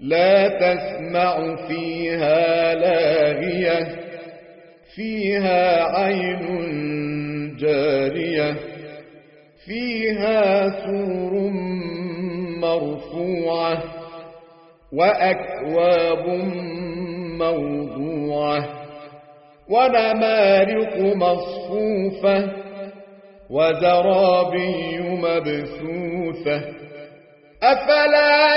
لا تسمع فيها لاغية فيها عين جارية فيها سور مرفوعة وأكواب موضوعة ونمارق مصفوفة وزرابي مبثوثة. أفلا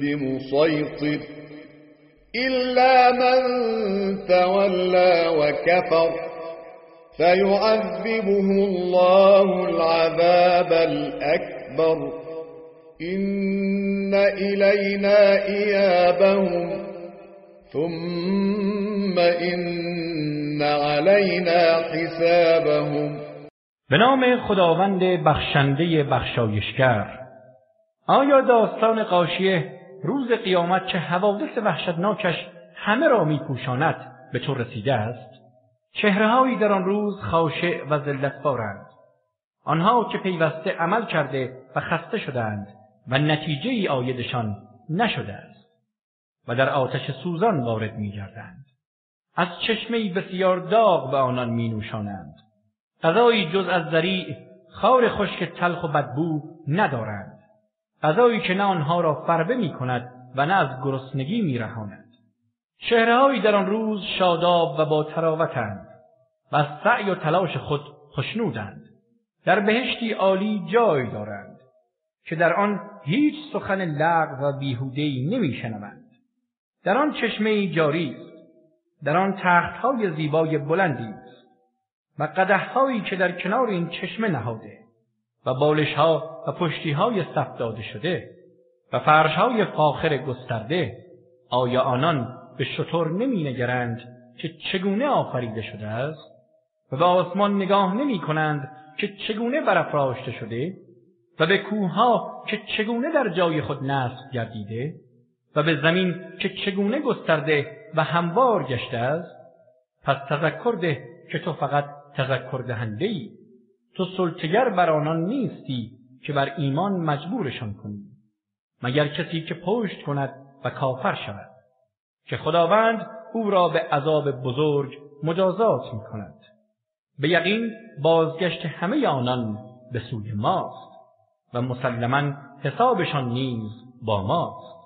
بمسيطر إلا من تولى وكفر فيعذبه الله العذاب الأكبر إن إلينا إيابهم ثم إن علينا حسابهم به نام خداوند بخشنده بخشایشگر. آیا داستان غاشیه روز قیامت چه حوادث وحشتناکش همه را میپوشاند به تو رسیده است؟ چهرههایی در آن روز خاشع و ذلتبارند آنها که پیوسته عمل کرده و خسته شدند و نتیجه ای آیدشان نشده است و در آتش سوزان وارد میگردند. از چشمه بسیار داغ به آنان می نوشانند غذایی جز از ضریع خار خشک تلخ و بدبو ندارند. غذایی که نه آنها را فربه می کند و نه از گرسنگی می رهاند. چهره‌هایی در آن روز شاداب و با طراوتند و از سعی و تلاش خود خشنودند. در بهشتی عالی جای دارند که در آن هیچ سخن لغو و بیهودهای نمیشنوند. در آن چشمه جاری است. در آن تختهای زیبای بلندی است و قدحهایی که در کنار این چشمه نهاده و بالش ها و پشتی های صف داده شده و فرش های فاخر گسترده آیا آنان به شتر نمی نگرند که چگونه آفریده شده است؟ و به آسمان نگاه نمی کنند که چگونه برافراشته شده؟ و به کوهها که چگونه در جای خود نصب گردیده؟ و به زمین که چگونه گسترده و هموار گشته است؟ پس تذکر ده که تو فقط تذکر دهنده ای تو سلطه‌گر بر آنان نیستی که بر ایمان مجبورشان کنی مگر کسی که پشت کند و کافر شود که خداوند او را به عذاب بزرگ مجازات می کند به یقین بازگشت همه آنان به سوی ماست و مسلما حسابشان نیز با ماست.